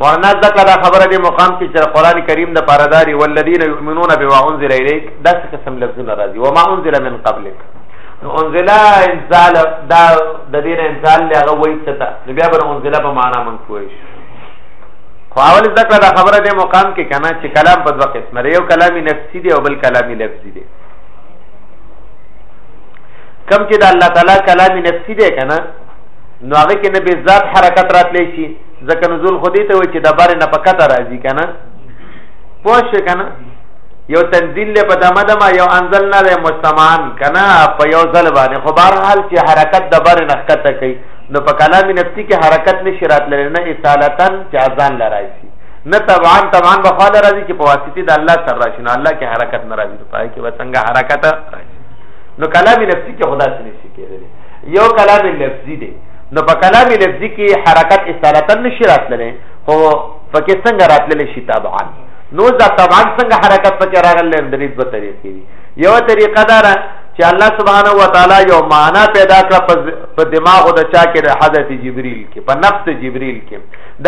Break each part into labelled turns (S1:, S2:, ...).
S1: مولانا ځکه دا خبره دې مقام کې چې قران کریم د پاره داري والذین یؤمنون بما انزل الیک دا څه قسم لفظونه راځي وما انزل من قبلک نو انزل انزال دا د دین انزال له هغه وایي چې دا بیا بر انزل په معنا مونږ کوی خو اول ځکه دا خبره دې مقام کې کنه چې کلام په دوه قسم لري یو کلامی نفسی دی او بل کلامی لفظی دی کم چې د الله تعالی کلامی نفسی دی کنه نو هغه کې نه به ذات حرکت راتلی شي ځکه نزول خو دې ته وایي چې د بارې نه پکته راځي که نه پوه شو که نه یو تنزیل له په دمه دمه یو انزل نه دی مستمان که نه په یو ځل باندې خو بهرحال چې حرکت د بارې نه ښکته کوي نو په کلام نفسي کې حرکت نشي راتللی نه اصالتا چې اذان له راشي نه طبعا طبعا به خواله راځي چې په واسطه د الله سره راشي نو الله کې حرکت نه راځي په کې به څنګه حرکت راشي نو کلام نفسي کې خدا څه نشي کېدلی یو کلام لفظي دی نو په کلام لفظي کې حرکت اصالتا نشي راتللی خو پکې څنګه راتللی شي طبعا نو دا طبعا څنګه حرکت پکې راغلی د دې دوه طریقې دي یو طریقه دا ده چې الله سبحانه و تعالی یو معنا پیدا کړ په دماغ د چا کې د حضرت جبرئیل کې په نفس جبرئیل کې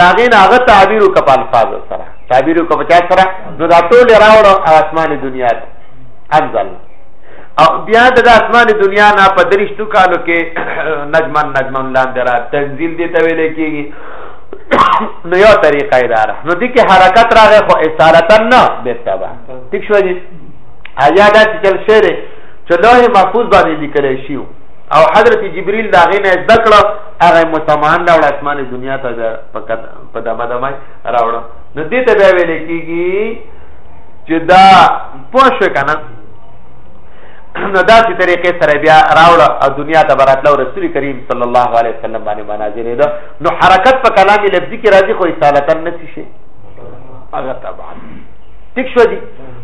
S1: دا غین هغه تعبیر او کپال فاز سره تعبیر او کپچا سره نو دا ټول راوړو اسماني دنیا ته انزل او بیا د اسمان دنیا نه په درشتو کالو کې نجمن نجمن لاندې را تنزیل دي ته ویل کېږي نو یو طریقه اداره نو دي کې حرکت راغی خو اصالتن نه بتبا ٹھیک شو دي ایا دا چې چل شعر چې لوح محفوظ باندې لیکل شي او حضرت جبريل دا غي نه ذکر هغه متمان دا ول اسمان دنیا ته فقط په دمه دمه راوړ نو دې ته ویل کېږي چې دا پوښ کنه نو دا چې طریقې سره بیا راوړه او دنیا ته براتله رسول کریم صلی الله علیه وسلم باندې مناظر ده نو حرکت په کلام لفظي کې راځي خو اصالتا نه شي هغه طبعا ټیک شو دي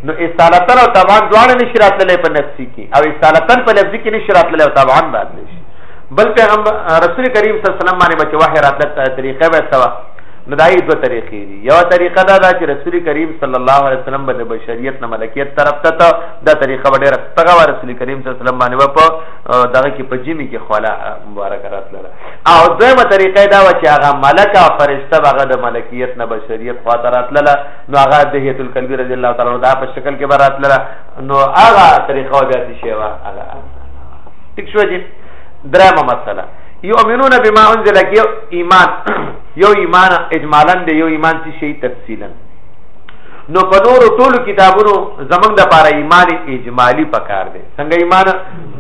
S1: نو اصالتا او طبعا دواړه نشي راتللې په نفسي کې او اصالتا په لفظي کې نشي راتللې او طبعا باندې شي بل پیغمبر رسول کریم صلی الله علیه وسلم باندې بچ وحی راتله طریقې به سوا نو دای دوه طریقې دي یو طریقه دا ده چې رسول کریم صلی الله علیه وسلم به د بشریت نه ملکیت طرف ته ته دا طریقه به ډیره ستغه و رسول کریم صلی الله علیه وسلم باندې په دغه کې په جمی کې خلا مبارک راتله او دویمه طریقه دا و چې هغه ملک او فرشته هغه د ملکیت نه بشریت خوا ته راتله نو هغه د هیت الکلبی رضی الله تعالی عنہ دا په شکل کې براتله نو هغه طریقه بیا شي وا هغه ټیک شو جی درامه مسله یؤمنون بما انزل یو ایمان یو ایمان اجمالا دی یو ایمان چې شی تفصیلا نو په نور ټول کتابونو زمنګ د پاره ایمان اجمالی پکار دی څنګه ایمان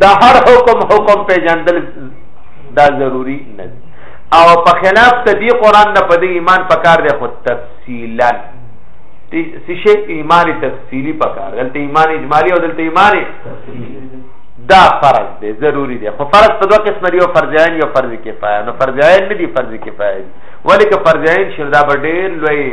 S1: دا هر حکم حکم په جندل دا ضروری نه او په خلاف ته دی قران نه په ایمان پکار دی خو تفصیلا سی شی ایمان تفصیلی پکار دلته ایمان اجمالی او دلته ایمان تفصیلی دا فرض دی ضروری دی خو فرض په دوه قسم دی یو فرض عین یو فرض کفایه نو فرض عین نه دی فرض کفایه دی ولی که فرض عین شي دا به ډیر لوی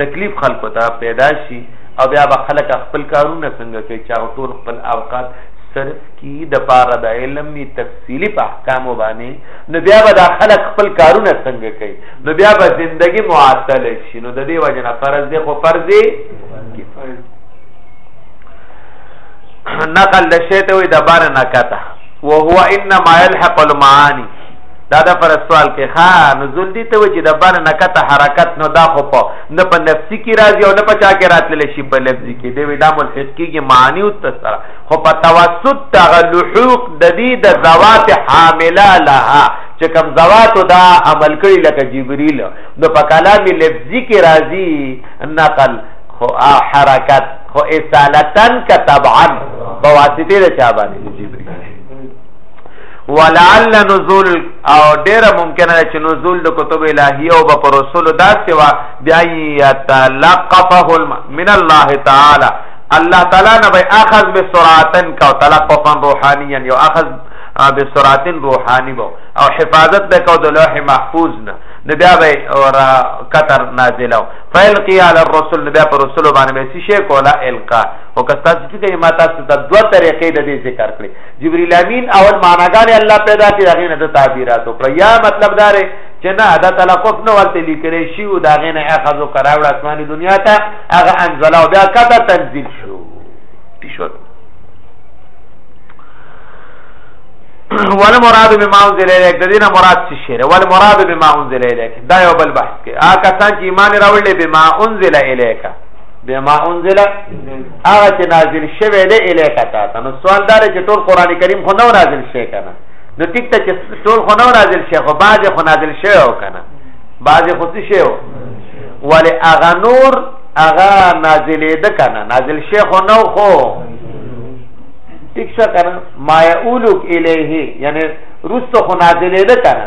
S1: تکلیف خلکو ته پیدا شي او بیا به خلک خپل کارونه څنګه کوي چې هغه ټول خپل اوقات صرف کی د پاره د علم می تفصیلی په احکام باندې نو بیا به د خلک خپل کارونه څنګه کوي نو بیا به زندگی معطل شي نو د دې وجنه فرض دی خو فرض دی کفایه نقل د شی ته وي د بار نه کته او هو انما يلحق المعاني دا د پر سوال کې ښا نزول دي ته چې د بار نه کته حرکت نو دا خو په نه په نفسي کې راځي او نه په چا کې راتل شي په لفظي کې دی دا ملحق کېږي معنی او تسره خو په توسط تغلحوق د دې د ذوات حامله لها چې کوم زواتو دا عمل کړی لکه جبريل نو په کلام لفظي کې راځي نقل خو حرکت خو اصالتن ک طبعا بواسطه د چا باندې جبري ولعل نزول او ډیر ممکنه چې نزول د کتب الهی او په رسول دا سوا بیا یتلقفه من الله تعالی الله تعالی نه به اخذ بسرعتن کا تلقفا روحانیا یو اخذ بسرعتن روحانی بو او حفاظت د کو د لوح محفوظ نه نو بیا به اور کتر نازلو فالقی علی الرسول بیا پر رسول باندې به څه شي کولا القا او کستا چې کوي ما تاسو ته دوه طریقې د دې ذکر کړې جبرئیل امین اول معناګان الله پیدا کړي هغه نه د تعبیرات او یا مطلب دار چې نه دا تلقف نه ورته لیکل شي او دا غنه اخذ او قراول اسماني دنیا ته هغه انزل او بیا کته تنزیل شو تشوت ول مراد بما انزل الیک د دینه مراد څه شی ول مراد بما انزل الیک دا یو بل بحث کې آ کسان چې ایمان راوړل به ما انزل الیک به ما انزل هغه چې نازل شوه دی الیک تا ته نو سوال دار چې ټول قران کریم خو نو نازل شي کنه نو ټیک ته چې ټول خو نو نازل شي خو بعض خو نازل شي او کنه بعض خو څه شي ولی اغه نور اغه نازلې ده کنه نازل شي خو نو خو ټیک څه کنه ما یولک الیه یعنی رستو خو نازلې ده کنه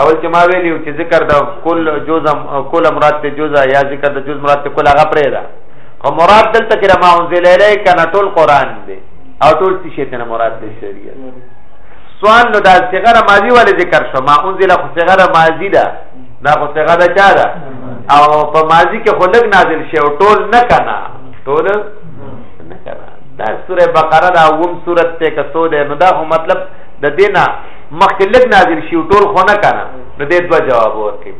S1: اول چې ما ویلی چې ذکر د کل جزء کل مراد ته جزء یا ذکر د جزء مراد ته کل هغه پرې ده خو مراد دلته کې ما انزل الیک نه ټول قران دی او ټول څه شی ته مراد دی شریعت سوال نو دا صغره ماضی ولې ذکر شو ما انزل خو صغره ماضی ده دا خو صغره ده چا ده او په ماضی کې خو لګ نازل شي او ټول نه کنا ټول نه کنا دا سوره بقره دا ووم سورته کې سو ده نو دا خو مطلب د دینه مخکې لګ نازل شي ټول خو نه کنه نو دې دوه جواب ورکړي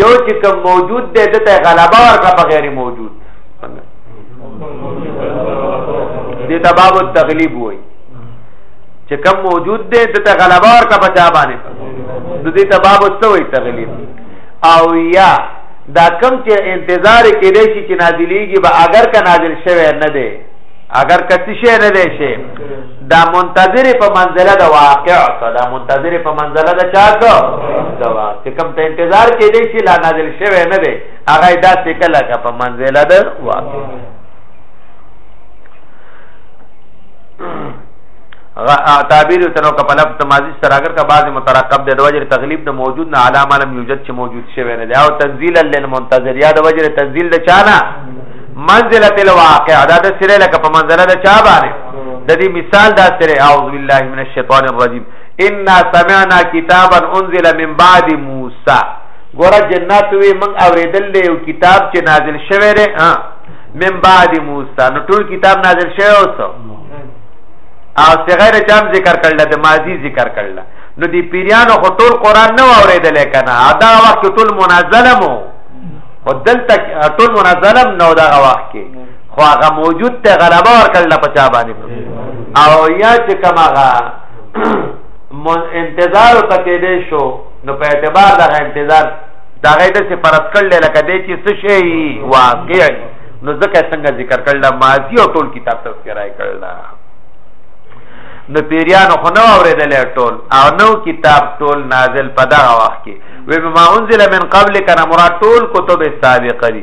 S1: یو چې کوم موجود دی دته غلبه ورکړه په غیر موجود دې ته باب التغلیب وایي چې کوم موجود دی دته غلبه ورکړه په چا باندې نو دې ته باب څه وایي تغلیب او یا دا کم چې انتظار کې دی چې نازلېږي به اگر که نازل شوی نه دی اگر کتی شی نه دی شی دا منتظر په منزله د واقع ته دا منتظر په منزله د چا ته دا چې کوم ته انتظار کې دی چې لا نازل شوی نه دی هغه دا څه کله کا په منزله د واقع تعبیر تنو کا په لفظ ماضی سره اگر کا بعض مترقب د وجر تغلیب د موجود نه علامه لم یوجد چې موجود شوی نه دی او تنزیلا للمنتظر یا د وجر تنزیل د چا نه منزله الواقع دا د سره لکه په منزله د چا باندې د دې مثال دا سره اعوذ بالله من الشیطان الرجیم ان سمعنا کتابا انزل من بعد موسی ګوره جنات وی من اوریدل دی یو کتاب چې نازل شوی دی ها من بعد موسی نو ټول کتاب نازل شوی اوس او صغیر چام ذکر کړل د ماضی ذکر کړل نو دی پیریانو خو ټول قران نه اوریدل کنه ادا وخت ټول منزلمو او دلته ټول منزلم نو دا وخت کې خو هغه موجود ته غلبه ورکړل په چا باندې او یا چې کماغه انتظار ته کې دې شو نو په اعتبار دغه انتظار دغه د څه پرد کړل لکه دې چې څه شي واقع نو ځکه څنګه ذکر کړل ماضی او ټول کتاب تذکرای کړل نو پیریانو خو نو اوریدل ټول او نو کتاب ټول نازل په دغه وخت کې و ما انزل من قبل کنا مراد ټول کتب سابقه دي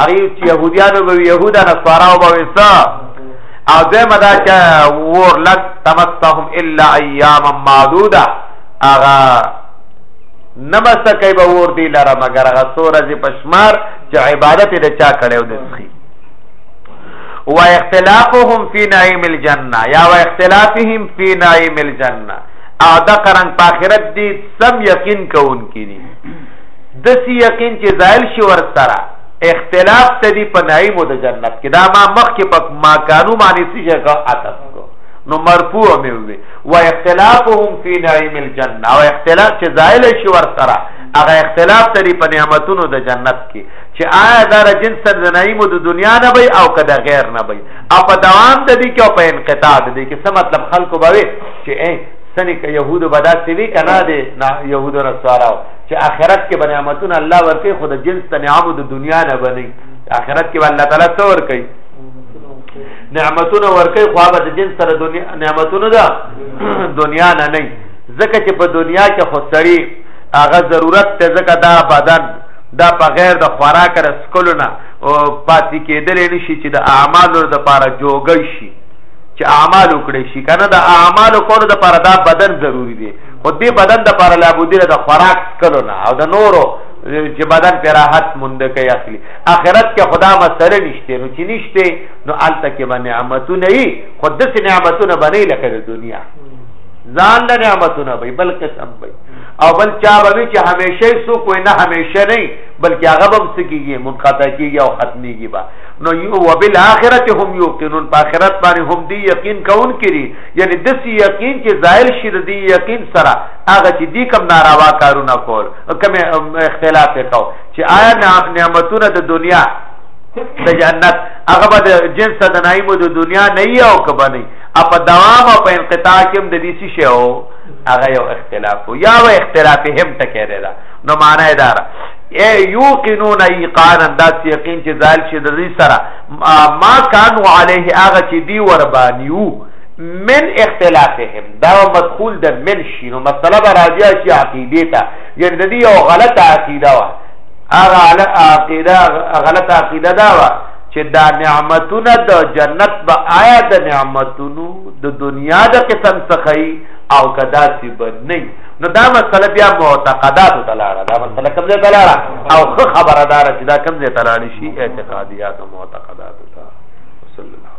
S1: هغه چې يهوديانو به يهودا نصارا او به وسا او دې مدا چې ور لک تمسهم الا ايام معدوده اغا نمس کوي به ور دي لره مگر هغه سورې پشمار چې عبادت دې چا کړو د سخي و اختلافهم فی نعیم الجنه یا و اختلافهم فی نعیم الجنه او دا قرن په آخرت دي سم یقین کوونکې دي دسی یقین چې زائل شي ور سره اختلاف ته دی په نعیم د جنت کې دا ما مخ کې په ما کانو باندې څه شګه عطف کو نو مرفوع مې وي و اختلافهم فی نعیم الجنه او اختلاف چې زائل شي ور سره هغه اختلاف ته دی په نعمتونو د جنت کې چې آیا دا د جنس د نعیم د دنیا نه وي او کده غیر نه وي او په دوام ته دی کې او په انقطاع ته دی کې څه مطلب خلکو به چې سنې که یهودو به داسې وي که نه دی یهودو نه سواراو چې آخرت کې باندې نعمتونه الله ورکړي خو د جنس د نعمت د دنیا نه بني آخرت کې الله تعالی څو ورکړي نعمتونه ورکړي خو هغه د جنس سره دنیا نعمتونه ده دنیا نه نه ځکه چې په دنیا کې خو سړی هغه ضرورت ته ځکه دا بدن دا په غیر د خوراک رسکلو نه او پاتې کېدل نشي چې د اعمالو د پاره جوګی شي چې اعمال وکړي شي کنه د اعمال کولو د پاره دا بدن ضروری دی خو دې بدن د پر لابودی د خوراک سکلو نه او د نورو چې بدن پر راحت مونږ کوي اخلي اخرت کې خدا مسله نشته نو چې نشته نو الته کې باندې نعمتونه یي خو د نعمتونه باندې لکه د دنیا ځان له نعمتونه به بل قسم به او بل چا به چې همیشه سو کوی نه همیشه نه بلکې هغه به سکیږي منقطع کیږي او ختميږي با نو یو وبالاخره هم یوقنون په اخرت باندې هم دی یقین کون کړي یعنی دسی یقین چې زائل شي د دې یقین سره هغه چې دی کم ناروا کارونه کول کم اختلاف وکاو چې آیا نعمتونه د دنیا د جنت هغه به د جنس د نعیم د دنیا نه یو کبه نه اپ دوام او په انقطاع کې د دې څه شی او هغه یو اختلاف یا و اختلاف هم ټکې ده نو معنی دار یوقنون ایقانا دا یقین چې زال شي د دې سره ما کانو علیه هغه چې دی ور باندې من اختلافهم دا مدخول د من شي نو مسله به راځي چې عقیده ته یعنی د دې یو غلطه عقیده وا هغه عقیده غلطه عقیده دا وا چې دا نعمتونه د جنت به آیا د نعمتونو د دنیا د قسم څخه او کدا سی بد نه نو دا مسله بیا معتقداتو ته لاړه دا مسله کوم ځای ته لاړه او خه خبره دار چې دا کوم ځای ته لاړ شي اعتقادیات او معتقدات ته صلی الله